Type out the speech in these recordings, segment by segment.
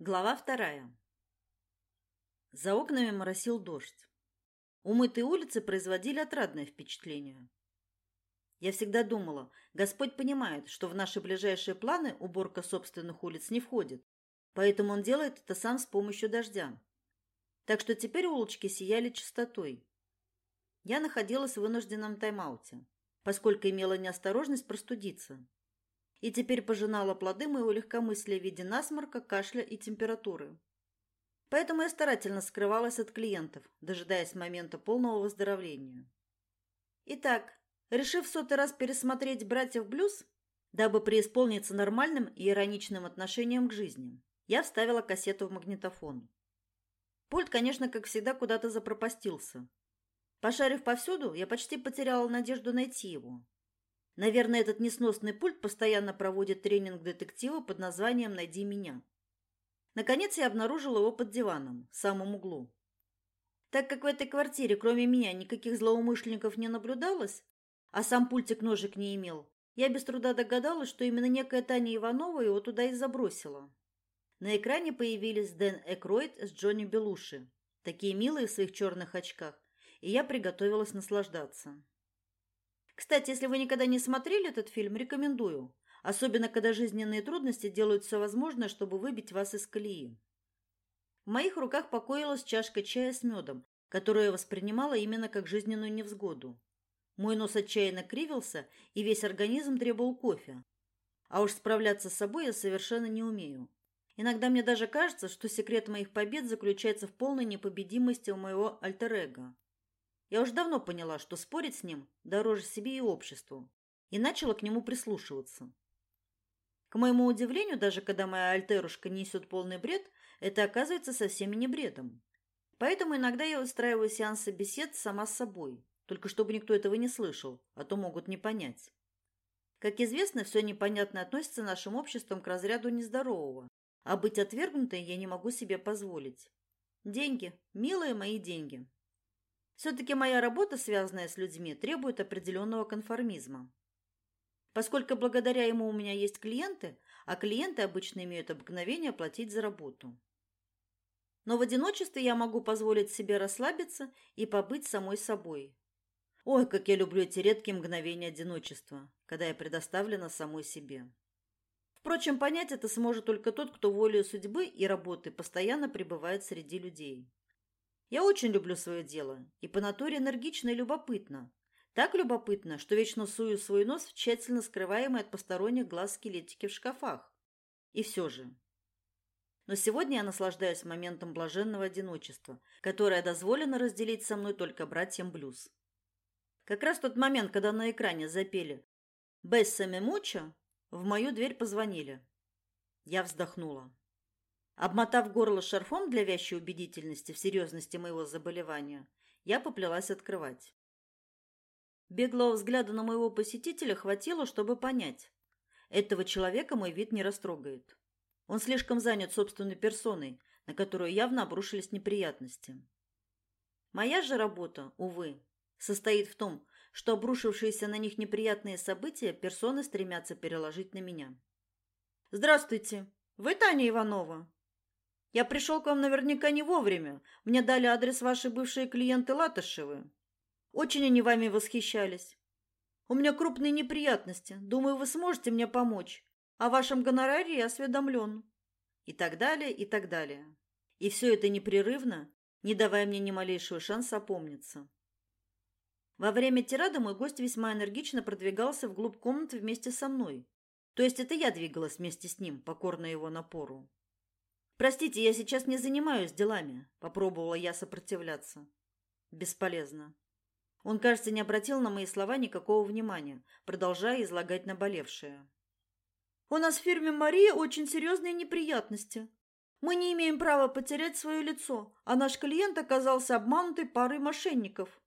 Глава вторая. За окнами моросил дождь. Умытые улицы производили отрадное впечатление. Я всегда думала, Господь понимает, что в наши ближайшие планы уборка собственных улиц не входит, поэтому Он делает это сам с помощью дождя. Так что теперь улочки сияли чистотой. Я находилась в вынужденном тайм-ауте, поскольку имела неосторожность простудиться и теперь пожинала плоды моего легкомыслия в виде насморка, кашля и температуры. Поэтому я старательно скрывалась от клиентов, дожидаясь момента полного выздоровления. Итак, решив в сотый раз пересмотреть «Братьев Блюз», дабы преисполниться нормальным и ироничным отношением к жизни, я вставила кассету в магнитофон. Пульт, конечно, как всегда, куда-то запропастился. Пошарив повсюду, я почти потеряла надежду найти его. Наверное, этот несносный пульт постоянно проводит тренинг детектива под названием «Найди меня». Наконец я обнаружила его под диваном, в самом углу. Так как в этой квартире, кроме меня, никаких злоумышленников не наблюдалось, а сам пультик ножек не имел, я без труда догадалась, что именно некая Таня Иванова его туда и забросила. На экране появились Дэн Экройд с Джонни Белуши, такие милые в своих черных очках, и я приготовилась наслаждаться. Кстати, если вы никогда не смотрели этот фильм, рекомендую. Особенно, когда жизненные трудности делают все возможное, чтобы выбить вас из колеи. В моих руках покоилась чашка чая с медом, которую я воспринимала именно как жизненную невзгоду. Мой нос отчаянно кривился, и весь организм требовал кофе. А уж справляться с собой я совершенно не умею. Иногда мне даже кажется, что секрет моих побед заключается в полной непобедимости у моего альтер-эго. Я уж давно поняла, что спорить с ним дороже себе и обществу, и начала к нему прислушиваться. К моему удивлению, даже когда моя альтерушка несет полный бред, это оказывается совсем не бредом. Поэтому иногда я устраиваю сеансы бесед сама с собой, только чтобы никто этого не слышал, а то могут не понять. Как известно, все непонятное относится нашим обществом к разряду нездорового, а быть отвергнутой я не могу себе позволить. Деньги, милые мои деньги. Все-таки моя работа, связанная с людьми, требует определенного конформизма. Поскольку благодаря ему у меня есть клиенты, а клиенты обычно имеют обыкновение платить за работу. Но в одиночестве я могу позволить себе расслабиться и побыть самой собой. Ой, как я люблю эти редкие мгновения одиночества, когда я предоставлена самой себе. Впрочем, понять это сможет только тот, кто волею судьбы и работы постоянно пребывает среди людей. Я очень люблю свое дело и по натуре энергично и любопытно. Так любопытно, что вечно сую свой нос в тщательно скрываемые от посторонних глаз скелетики в шкафах. И все же. Но сегодня я наслаждаюсь моментом блаженного одиночества, которое дозволено разделить со мной только братьям Блюз. Как раз тот момент, когда на экране запели «Бессами муча», в мою дверь позвонили. Я вздохнула. Обмотав горло шарфом для вящей убедительности в серьезности моего заболевания, я поплелась открывать. Беглого взгляда на моего посетителя хватило, чтобы понять. Этого человека мой вид не растрогает. Он слишком занят собственной персоной, на которую явно обрушились неприятности. Моя же работа, увы, состоит в том, что обрушившиеся на них неприятные события персоны стремятся переложить на меня. «Здравствуйте! Вы Таня Иванова?» Я пришел к вам наверняка не вовремя. Мне дали адрес вашей бывшей клиенты Латышевы. Очень они вами восхищались. У меня крупные неприятности. Думаю, вы сможете мне помочь. О вашем гонораре я осведомлен. И так далее, и так далее. И все это непрерывно, не давая мне ни малейшего шанса опомниться. Во время тирады мой гость весьма энергично продвигался вглубь комнаты вместе со мной. То есть это я двигалась вместе с ним, покорно его напору. Простите, я сейчас не занимаюсь делами, попробовала я сопротивляться. Бесполезно. Он, кажется, не обратил на мои слова никакого внимания, продолжая излагать наболевшее. У нас в фирме Мария очень серьезные неприятности. Мы не имеем права потерять свое лицо, а наш клиент оказался обманутой парой мошенников.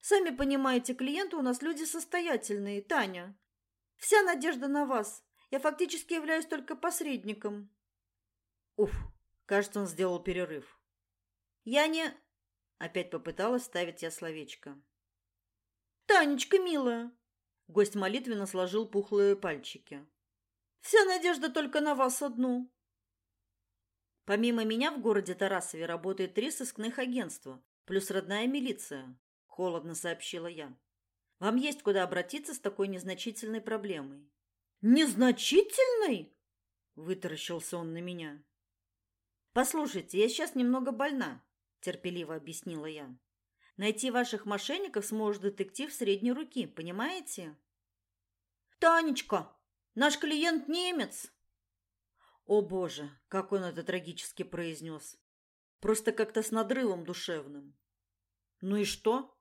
Сами понимаете, клиенты у нас люди состоятельные, Таня. Вся надежда на вас. Я фактически являюсь только посредником. Уф, кажется, он сделал перерыв. Я не... Опять попыталась ставить я словечко. «Танечка, милая!» Гость молитвенно сложил пухлые пальчики. «Вся надежда только на вас одну!» Помимо меня в городе Тарасове работает три сыскных агентства, плюс родная милиция, холодно сообщила я. Вам есть куда обратиться с такой незначительной проблемой. Незначительной? вытаращился он на меня. Послушайте, я сейчас немного больна, терпеливо объяснила я. Найти ваших мошенников сможет детектив средней руки, понимаете? Танечка, наш клиент немец. О, боже, как он это трагически произнес. Просто как-то с надрывом душевным. Ну и что?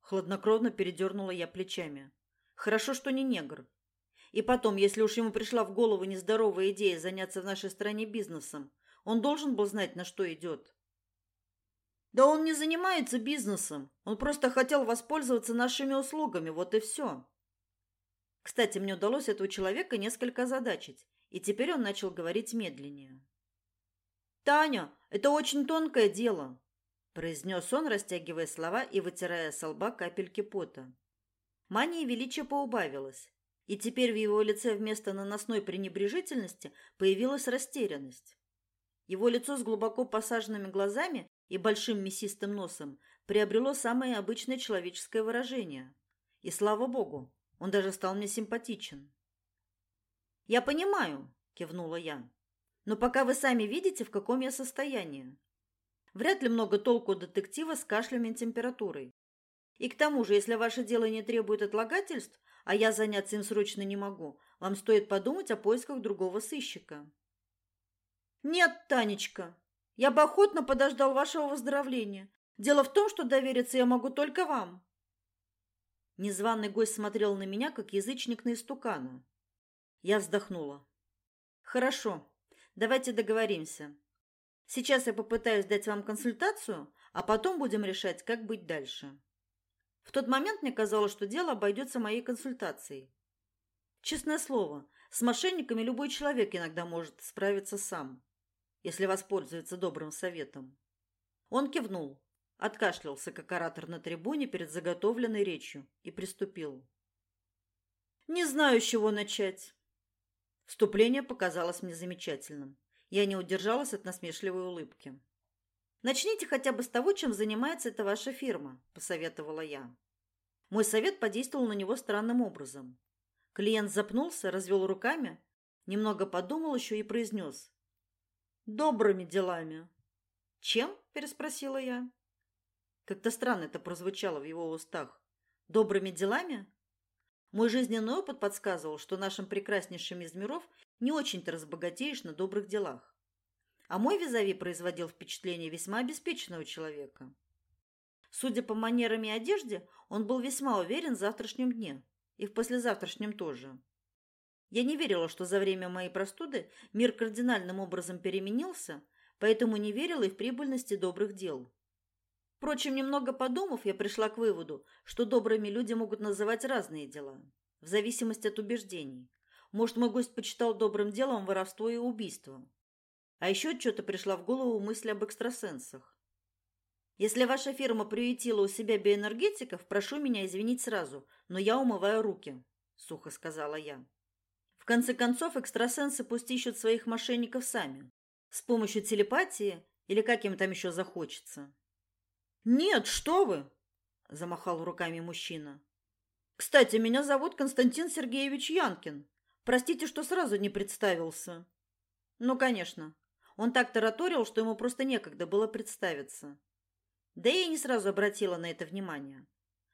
Хладнокровно передернула я плечами. Хорошо, что не негр. И потом, если уж ему пришла в голову нездоровая идея заняться в нашей стране бизнесом, он должен был знать, на что идет. Да он не занимается бизнесом. Он просто хотел воспользоваться нашими услугами, вот и все. Кстати, мне удалось этого человека несколько озадачить, и теперь он начал говорить медленнее. Таня, это очень тонкое дело, произнес он, растягивая слова и вытирая с лба капельки пота. Мания величия поубавилась, и теперь в его лице вместо наносной пренебрежительности появилась растерянность. Его лицо с глубоко посаженными глазами и большим мясистым носом приобрело самое обычное человеческое выражение. И слава богу, он даже стал мне симпатичен. «Я понимаю», – кивнула я. «Но пока вы сами видите, в каком я состоянии. Вряд ли много толку от детектива с кашлем и температурой. И к тому же, если ваше дело не требует отлагательств, а я заняться им срочно не могу, вам стоит подумать о поисках другого сыщика». «Нет, Танечка, я бы охотно подождал вашего выздоровления. Дело в том, что довериться я могу только вам. Незваный гость смотрел на меня, как язычник на истукана. Я вздохнула. Хорошо, давайте договоримся. Сейчас я попытаюсь дать вам консультацию, а потом будем решать, как быть дальше. В тот момент мне казалось, что дело обойдется моей консультацией. Честное слово, с мошенниками любой человек иногда может справиться сам если воспользуется добрым советом. Он кивнул, откашлялся, как оратор на трибуне перед заготовленной речью, и приступил. «Не знаю, с чего начать». Вступление показалось мне замечательным. Я не удержалась от насмешливой улыбки. «Начните хотя бы с того, чем занимается эта ваша фирма», – посоветовала я. Мой совет подействовал на него странным образом. Клиент запнулся, развел руками, немного подумал еще и произнес добрыми делами. Чем? переспросила я. Как-то странно это прозвучало в его устах. Добрыми делами? Мой жизненный опыт подсказывал, что нашим прекраснейшим из миров не очень-то разбогатеешь на добрых делах. А мой визави производил впечатление весьма обеспеченного человека. Судя по манерам и одежде, он был весьма уверен в завтрашнем дне и в послезавтрашнем тоже. Я не верила, что за время моей простуды мир кардинальным образом переменился, поэтому не верила и в прибыльности добрых дел. Впрочем, немного подумав, я пришла к выводу, что добрыми люди могут называть разные дела, в зависимости от убеждений. Может, мой гость почитал добрым делом воровство и убийство. А еще что-то пришла в голову мысль об экстрасенсах. Если ваша фирма приютила у себя биоэнергетиков, прошу меня извинить сразу, но я умываю руки, сухо сказала я конце концов, экстрасенсы пусть ищут своих мошенников сами, с помощью телепатии или как им там еще захочется. Нет, что вы, замахал руками мужчина. Кстати, меня зовут Константин Сергеевич Янкин. Простите, что сразу не представился. Ну, конечно. Он так тараторил, что ему просто некогда было представиться. Да я и не сразу обратила на это внимание.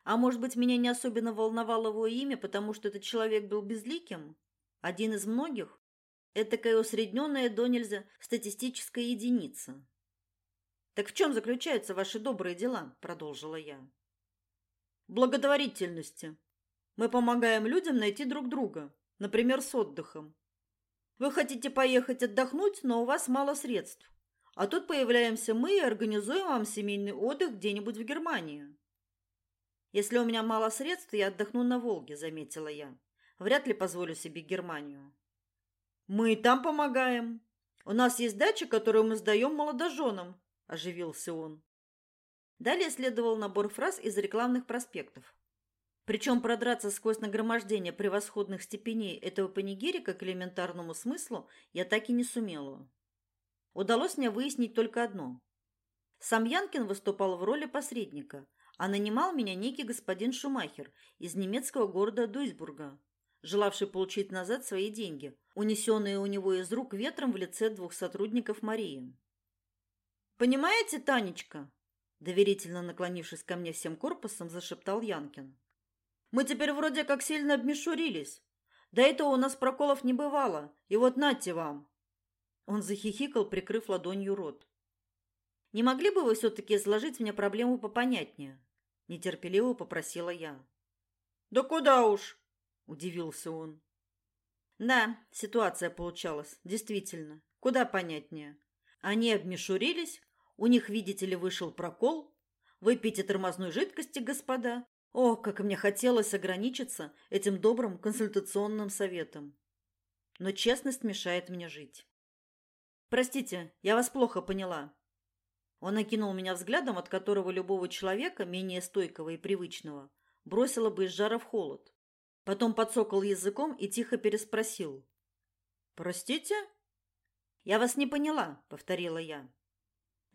А может быть, меня не особенно волновало его имя, потому что этот человек был безликим? Один из многих – это такая усредненная до нельзя статистическая единица. «Так в чем заключаются ваши добрые дела?» – продолжила я. «Благодарительности. Мы помогаем людям найти друг друга, например, с отдыхом. Вы хотите поехать отдохнуть, но у вас мало средств. А тут появляемся мы и организуем вам семейный отдых где-нибудь в Германии. Если у меня мало средств, я отдохну на Волге, заметила я. Вряд ли позволю себе Германию. Мы и там помогаем. У нас есть дача, которую мы сдаем молодоженам, оживился он. Далее следовал набор фраз из рекламных проспектов. Причем продраться сквозь нагромождение превосходных степеней этого панигирика к элементарному смыслу я так и не сумела. удалось мне выяснить только одно. Сам Янкин выступал в роли посредника, а нанимал меня некий господин Шумахер из немецкого города Дуйсбурга, желавший получить назад свои деньги, унесенные у него из рук ветром в лице двух сотрудников Марии. «Понимаете, Танечка?» доверительно наклонившись ко мне всем корпусом, зашептал Янкин. «Мы теперь вроде как сильно обмешурились. До этого у нас проколов не бывало, и вот нате вам!» Он захихикал, прикрыв ладонью рот. «Не могли бы вы все-таки изложить мне проблему попонятнее?» Нетерпеливо попросила я. «Да куда уж!» – удивился он. Да, ситуация получалась, действительно, куда понятнее. Они обмешурились, у них, видите ли, вышел прокол. Выпейте тормозной жидкости, господа. О, как мне хотелось ограничиться этим добрым консультационным советом. Но честность мешает мне жить. Простите, я вас плохо поняла. Он окинул меня взглядом, от которого любого человека, менее стойкого и привычного, бросило бы из жара в холод. Потом подсокал языком и тихо переспросил. «Простите?» «Я вас не поняла», — повторила я.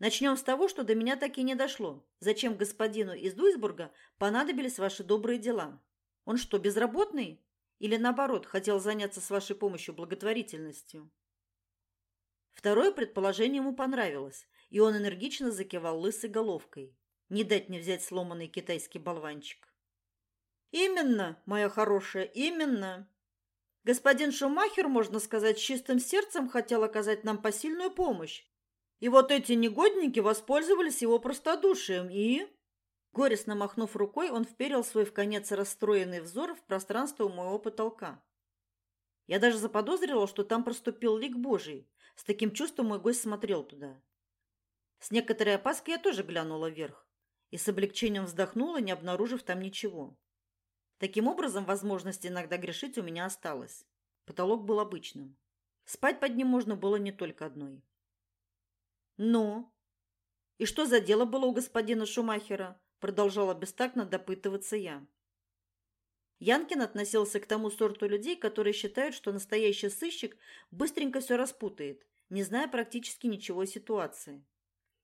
«Начнем с того, что до меня так и не дошло. Зачем господину из Дуйсбурга понадобились ваши добрые дела? Он что, безработный? Или, наоборот, хотел заняться с вашей помощью благотворительностью?» Второе предположение ему понравилось, и он энергично закивал лысой головкой. Не дать не взять сломанный китайский болванчик. Именно, моя хорошая, именно. Господин Шумахер, можно сказать, с чистым сердцем хотел оказать нам посильную помощь. И вот эти негодники воспользовались его простодушием и... Горестно махнув рукой, он вперил свой в конец расстроенный взор в пространство у моего потолка. Я даже заподозрила, что там проступил лик Божий. С таким чувством мой гость смотрел туда. С некоторой опаской я тоже глянула вверх и с облегчением вздохнула, не обнаружив там ничего. Таким образом, возможность иногда грешить у меня осталась. Потолок был обычным. Спать под ним можно было не только одной. «Ну? И что за дело было у господина Шумахера?» Продолжала бестактно допытываться я. Янкин относился к тому сорту людей, которые считают, что настоящий сыщик быстренько все распутает, не зная практически ничего о ситуации.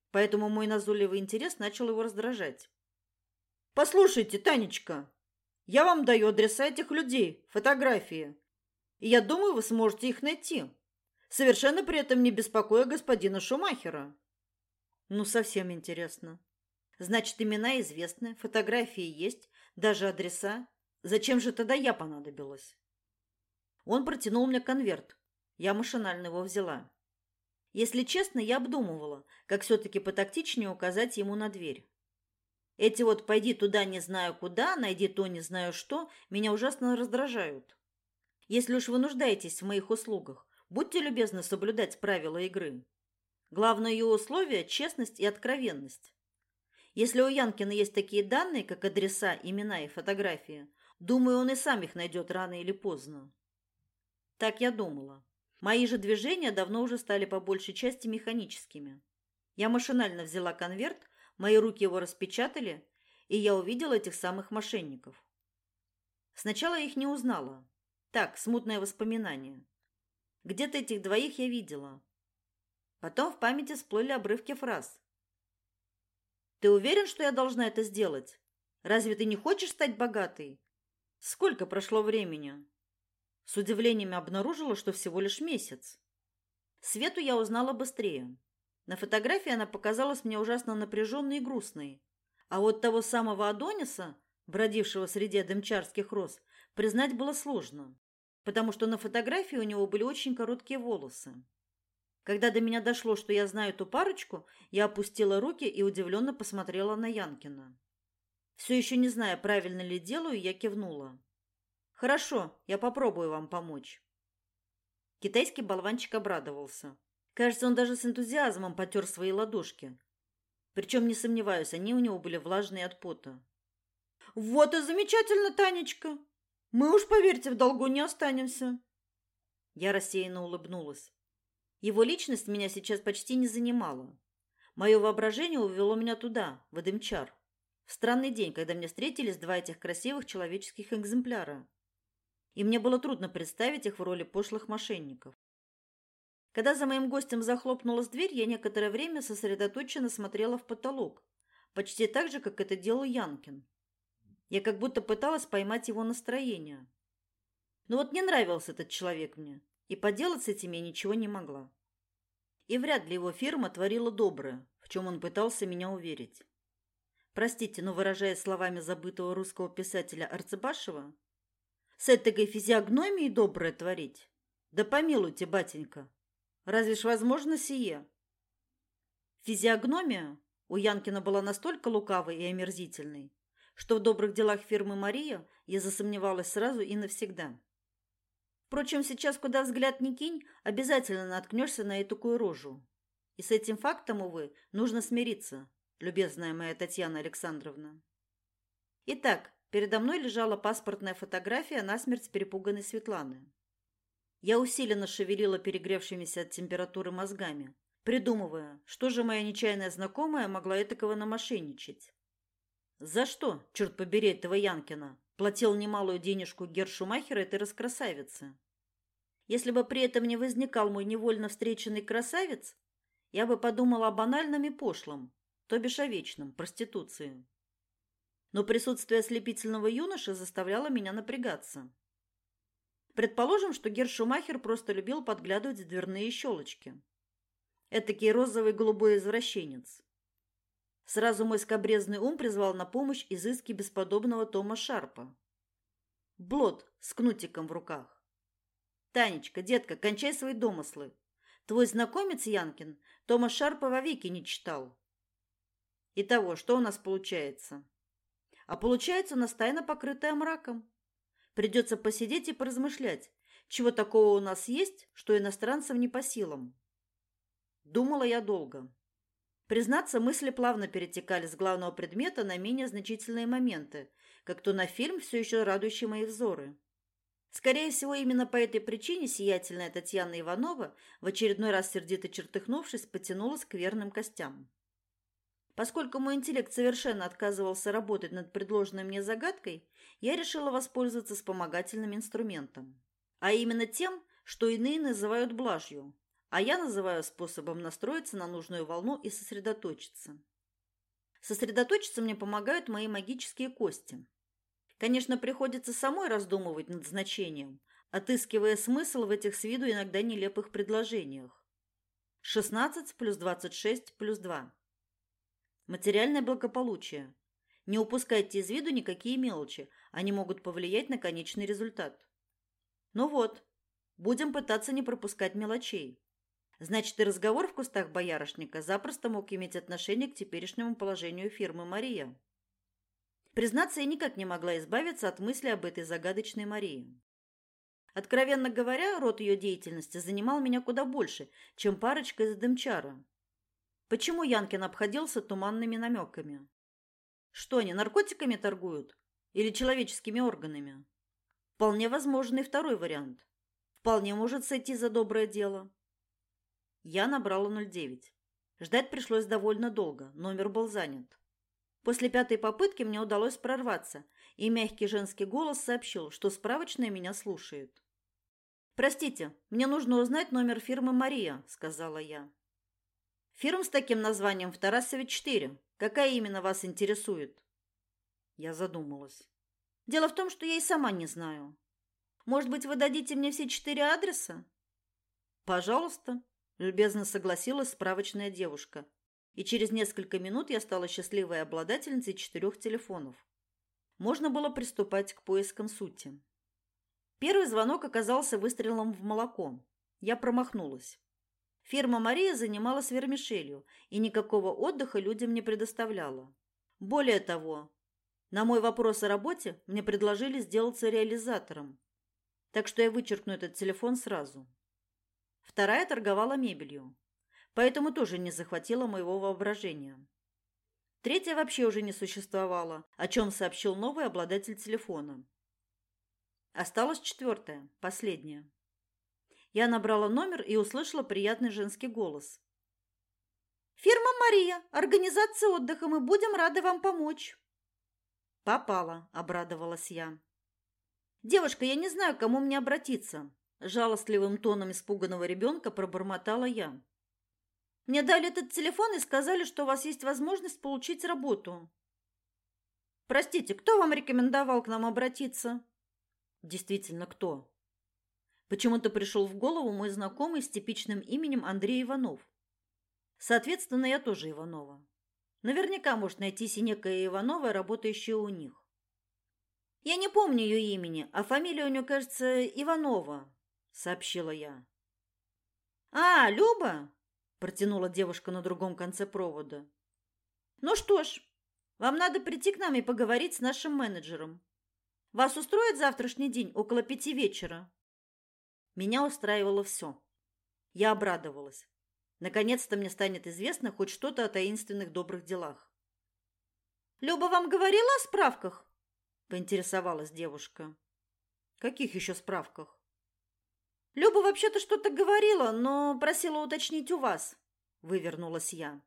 Поэтому мой назойливый интерес начал его раздражать. «Послушайте, Танечка!» Я вам даю адреса этих людей, фотографии. И я думаю, вы сможете их найти. Совершенно при этом не беспокоя господина Шумахера. Ну, совсем интересно. Значит, имена известны, фотографии есть, даже адреса. Зачем же тогда я понадобилась? Он протянул мне конверт. Я машинально его взяла. Если честно, я обдумывала, как все-таки потактичнее указать ему на дверь. Эти вот «пойди туда не знаю куда, найди то не знаю что» меня ужасно раздражают. Если уж вы нуждаетесь в моих услугах, будьте любезны соблюдать правила игры. Главное ее условие – честность и откровенность. Если у Янкина есть такие данные, как адреса, имена и фотографии, думаю, он и сам их найдет рано или поздно. Так я думала. Мои же движения давно уже стали по большей части механическими. Я машинально взяла конверт, Мои руки его распечатали, и я увидела этих самых мошенников. Сначала я их не узнала. Так, смутное воспоминание. Где-то этих двоих я видела. Потом в памяти всплыли обрывки фраз. Ты уверен, что я должна это сделать? Разве ты не хочешь стать богатой? Сколько прошло времени? С удивлением обнаружила, что всего лишь месяц. Свету я узнала быстрее. На фотографии она показалась мне ужасно напряженной и грустной. А вот того самого Адониса, бродившего среди дымчарских роз, признать было сложно, потому что на фотографии у него были очень короткие волосы. Когда до меня дошло, что я знаю эту парочку, я опустила руки и удивленно посмотрела на Янкина. Все еще не зная, правильно ли делаю, я кивнула. «Хорошо, я попробую вам помочь». Китайский болванчик обрадовался. Кажется, он даже с энтузиазмом потер свои ладошки. Причем, не сомневаюсь, они у него были влажные от пота. «Вот и замечательно, Танечка! Мы уж, поверьте, в долгу не останемся!» Я рассеянно улыбнулась. Его личность меня сейчас почти не занимала. Мое воображение увело меня туда, в Эдемчар. В странный день, когда мне встретились два этих красивых человеческих экземпляра. И мне было трудно представить их в роли пошлых мошенников. Когда за моим гостем захлопнулась дверь, я некоторое время сосредоточенно смотрела в потолок, почти так же, как это делал Янкин. Я как будто пыталась поймать его настроение. Но вот не нравился этот человек мне, и поделать с этим я ничего не могла. И вряд ли его фирма творила доброе, в чем он пытался меня уверить. Простите, но выражая словами забытого русского писателя Арцебашева, с этой физиогномией доброе творить? Да помилуйте, батенька, разве ж возможно сие? Физиогномия у Янкина была настолько лукавой и омерзительной, что в добрых делах фирмы Мария я засомневалась сразу и навсегда. Впрочем, сейчас, куда взгляд ни кинь, обязательно наткнешься на эту рожу. И с этим фактом, увы, нужно смириться, любезная моя Татьяна Александровна. Итак, передо мной лежала паспортная фотография насмерть перепуганной Светланы. Я усиленно шевелила перегревшимися от температуры мозгами, придумывая, что же моя нечаянная знакомая могла этакого намошенничать. За что, черт побери, этого Янкина, платил немалую денежку Гершумахера этой раскрасавице? Если бы при этом не возникал мой невольно встреченный красавец, я бы подумала о банальном и пошлом, то бишь о вечном, проституции. Но присутствие ослепительного юноши заставляло меня напрягаться. Предположим, что Гершумахер просто любил подглядывать в дверные щелочки. Этакий розовый голубой извращенец. Сразу мой скобрезный ум призвал на помощь изыски бесподобного Тома Шарпа. Блот с кнутиком в руках. Танечка, детка, кончай свои домыслы. Твой знакомец Янкин Тома Шарпа вовеки не читал. Итого, что у нас получается? А получается у нас тайна, покрытая мраком. Придется посидеть и поразмышлять, чего такого у нас есть, что иностранцам не по силам. Думала я долго. Признаться, мысли плавно перетекали с главного предмета на менее значительные моменты, как то на фильм, все еще радующий мои взоры. Скорее всего, именно по этой причине сиятельная Татьяна Иванова, в очередной раз сердито чертыхнувшись, потянулась к верным костям. Поскольку мой интеллект совершенно отказывался работать над предложенной мне загадкой, я решила воспользоваться вспомогательным инструментом. А именно тем, что иные называют блажью, а я называю способом настроиться на нужную волну и сосредоточиться. Сосредоточиться мне помогают мои магические кости. Конечно, приходится самой раздумывать над значением, отыскивая смысл в этих с виду иногда нелепых предложениях. 16 плюс 26 плюс 2. Материальное благополучие. Не упускайте из виду никакие мелочи, они могут повлиять на конечный результат. Ну вот, будем пытаться не пропускать мелочей. Значит, и разговор в кустах боярышника запросто мог иметь отношение к теперешнему положению фирмы Мария. Признаться, я никак не могла избавиться от мысли об этой загадочной Марии. Откровенно говоря, род ее деятельности занимал меня куда больше, чем парочка из Дымчара. Почему Янкин обходился туманными намеками? Что они, наркотиками торгуют? Или человеческими органами? Вполне возможный второй вариант. Вполне может сойти за доброе дело. Я набрала 09. Ждать пришлось довольно долго, номер был занят. После пятой попытки мне удалось прорваться, и мягкий женский голос сообщил, что справочная меня слушает. «Простите, мне нужно узнать номер фирмы «Мария», — сказала я. «Фирм с таким названием в Тарасове-4. Какая именно вас интересует?» Я задумалась. «Дело в том, что я и сама не знаю. Может быть, вы дадите мне все четыре адреса?» «Пожалуйста», Любезно согласилась справочная девушка. И через несколько минут я стала счастливой обладательницей четырех телефонов. Можно было приступать к поискам сути. Первый звонок оказался выстрелом в молоко. Я промахнулась. Фирма Мария занималась вермишелью и никакого отдыха людям не предоставляла. Более того, на мой вопрос о работе мне предложили сделаться реализатором. Так что я вычеркну этот телефон сразу. Вторая торговала мебелью, поэтому тоже не захватила моего воображения. Третья вообще уже не существовала, о чем сообщил новый обладатель телефона. Осталась четвертая, последняя. Я набрала номер и услышала приятный женский голос. «Фирма «Мария», организация отдыха, мы будем рады вам помочь». «Попала», — обрадовалась я. «Девушка, я не знаю, к кому мне обратиться. Жалостливым тоном испуганного ребенка пробормотала я. Мне дали этот телефон и сказали, что у вас есть возможность получить работу. Простите, кто вам рекомендовал к нам обратиться? Действительно, кто? Почему-то пришел в голову мой знакомый с типичным именем Андрей Иванов. Соответственно, я тоже Иванова. Наверняка может найтись и некая Иванова, работающая у них. Я не помню ее имени, а фамилия у нее, кажется, Иванова, сообщила я. А, Люба, протянула девушка на другом конце провода. Ну что ж, вам надо прийти к нам и поговорить с нашим менеджером. Вас устроит завтрашний день около пяти вечера? Меня устраивало все. Я обрадовалась. Наконец-то мне станет известно хоть что-то о таинственных добрых делах. Люба вам говорила о справках? поинтересовалась девушка. Каких еще справках? Люба вообще-то что-то говорила, но просила уточнить у вас, вывернулась я.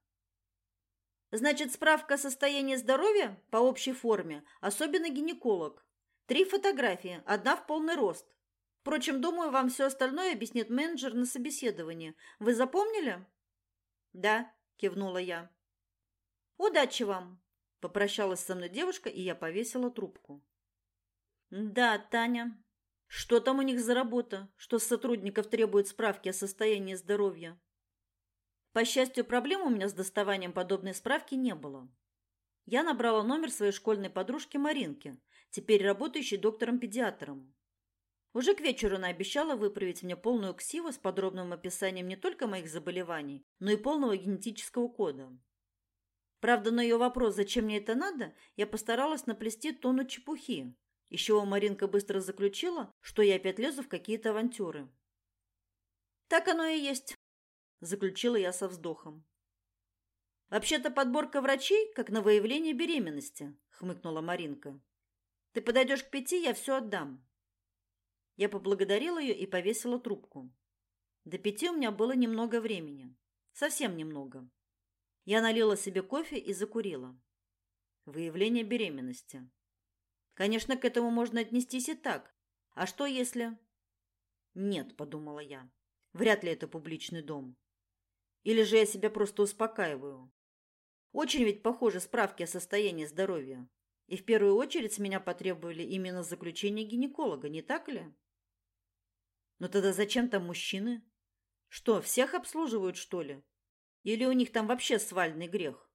Значит, справка о состоянии здоровья по общей форме, особенно гинеколог. Три фотографии, одна в полный рост. Впрочем, думаю, вам все остальное объяснит менеджер на собеседовании. Вы запомнили? Да, кивнула я. Удачи вам, попрощалась со мной девушка, и я повесила трубку. Да, Таня. Что там у них за работа? Что с сотрудников требуют справки о состоянии здоровья? По счастью, проблем у меня с доставанием подобной справки не было. Я набрала номер своей школьной подружки Маринки, теперь работающей доктором-педиатром. Уже к вечеру она обещала выправить мне полную ксиву с подробным описанием не только моих заболеваний, но и полного генетического кода. Правда, на ее вопрос, зачем мне это надо, я постаралась наплести тонну чепухи, чего Маринка быстро заключила, что я опять лезу в какие-то авантюры. Так оно и есть, заключила я со вздохом. Вообще-то подборка врачей как на выявление беременности, хмыкнула Маринка. Ты подойдешь к пяти, я все отдам. Я поблагодарила ее и повесила трубку. До пяти у меня было немного времени, совсем немного. Я налила себе кофе и закурила. Выявление беременности. Конечно, к этому можно отнестись и так. А что если Нет, подумала я. Вряд ли это публичный дом. Или же я себя просто успокаиваю. Очень ведь похоже справки о состоянии здоровья. И в первую очередь с меня потребовали именно заключение гинеколога, не так ли? Но тогда зачем там мужчины? Что, всех обслуживают, что ли? Или у них там вообще свальный грех?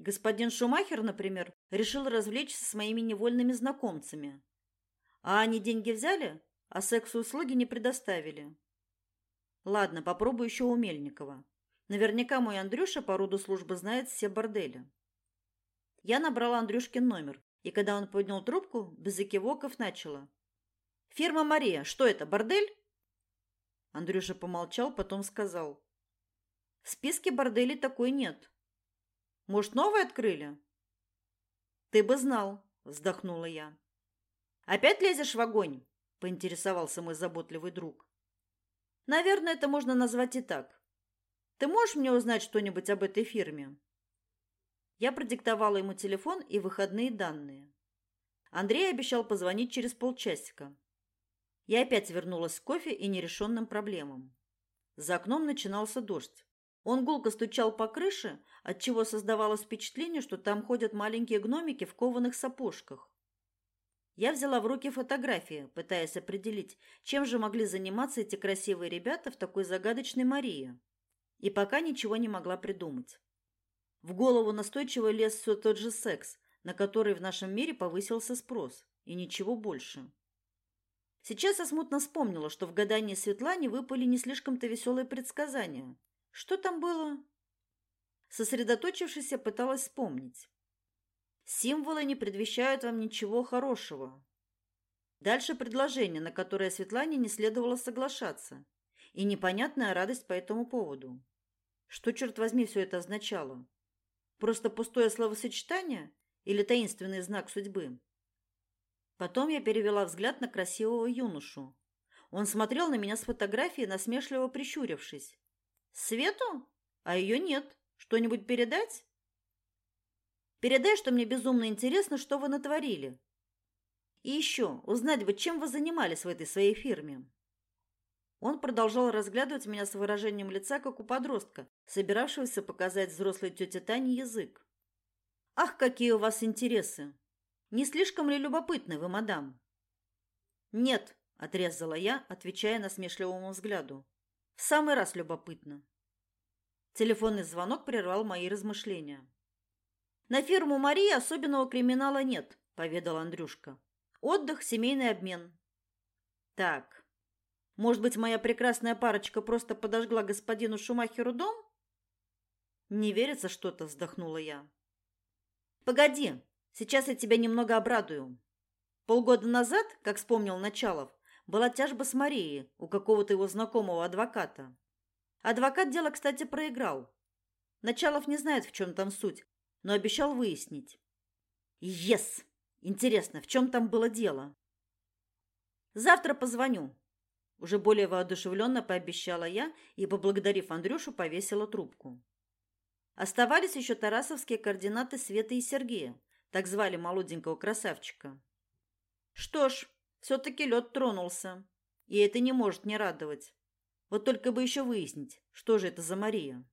Господин Шумахер, например, решил развлечься с моими невольными знакомцами. А они деньги взяли, а секс-услуги не предоставили. Ладно, попробую еще у Мельникова. Наверняка мой Андрюша по роду службы знает все бордели. Я набрала Андрюшкин номер, и когда он поднял трубку, без экивоков начала. «Фирма Мария, что это, бордель?» Андрюша помолчал, потом сказал. «В списке борделей такой нет. Может, новый открыли?» «Ты бы знал», — вздохнула я. «Опять лезешь в огонь?» — поинтересовался мой заботливый друг. Наверное, это можно назвать и так. Ты можешь мне узнать что-нибудь об этой фирме? Я продиктовала ему телефон и выходные данные. Андрей обещал позвонить через полчасика. Я опять вернулась к кофе и нерешенным проблемам. За окном начинался дождь. Он гулко стучал по крыше, отчего создавалось впечатление, что там ходят маленькие гномики в кованых сапожках. Я взяла в руки фотографии, пытаясь определить, чем же могли заниматься эти красивые ребята в такой загадочной Марии. И пока ничего не могла придумать. В голову настойчиво лез все тот же секс, на который в нашем мире повысился спрос, и ничего больше. Сейчас я смутно вспомнила, что в гадании Светлане выпали не слишком-то веселые предсказания. Что там было? Сосредоточившись, я пыталась вспомнить. Символы не предвещают вам ничего хорошего. Дальше предложение, на которое Светлане не следовало соглашаться, и непонятная радость по этому поводу. Что, черт возьми, все это означало? Просто пустое словосочетание или таинственный знак судьбы? Потом я перевела взгляд на красивого юношу. Он смотрел на меня с фотографии, насмешливо прищурившись. «Свету? А ее нет. Что-нибудь передать?» Передай, что мне безумно интересно, что вы натворили. И еще, узнать бы, чем вы занимались в этой своей фирме. Он продолжал разглядывать меня с выражением лица, как у подростка, собиравшегося показать взрослой тете Тане язык. «Ах, какие у вас интересы! Не слишком ли любопытны вы, мадам?» «Нет», — отрезала я, отвечая на смешливому взгляду. «В самый раз любопытно». Телефонный звонок прервал мои размышления. «На фирму Марии особенного криминала нет», — поведал Андрюшка. «Отдых, семейный обмен». «Так, может быть, моя прекрасная парочка просто подожгла господину Шумахеру дом? Не верится что-то, вздохнула я. Погоди, сейчас я тебя немного обрадую. Полгода назад, как вспомнил Началов, была тяжба с Марией у какого-то его знакомого адвоката. Адвокат дело, кстати, проиграл. Началов не знает, в чем там суть, но обещал выяснить. Yes! Интересно, в чем там было дело? Завтра позвоню. Уже более воодушевленно пообещала я и, поблагодарив Андрюшу, повесила трубку. Оставались еще тарасовские координаты Светы и Сергея, так звали молоденького красавчика. Что ж, все-таки лед тронулся, и это не может не радовать. Вот только бы еще выяснить, что же это за Мария.